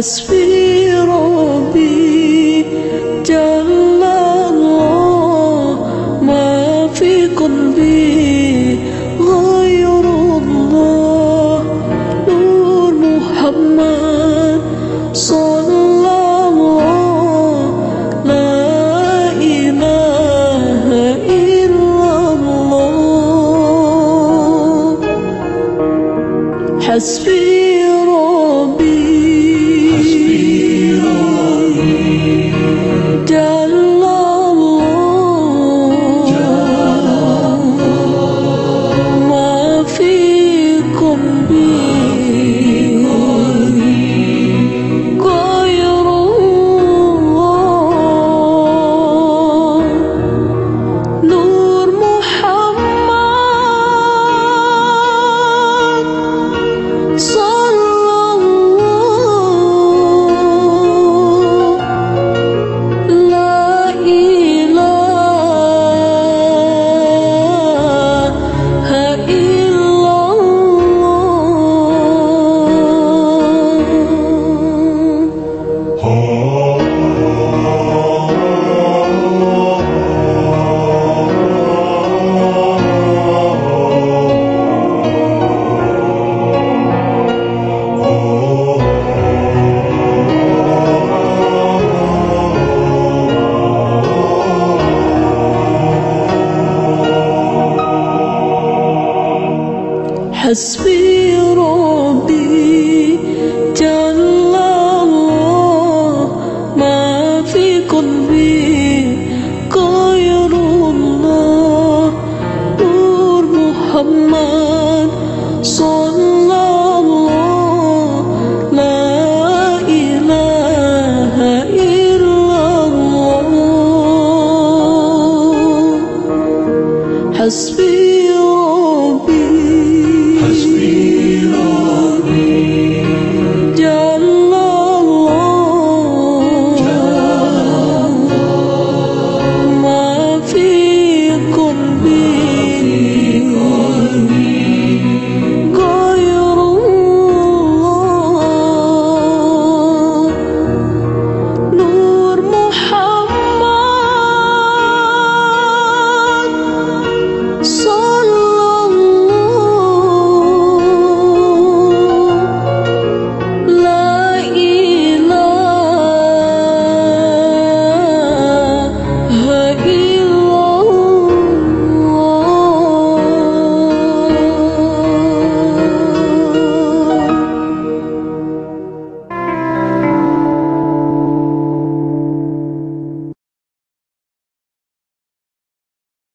حسبي ربي جل الله ما في قلبي حسبي ربي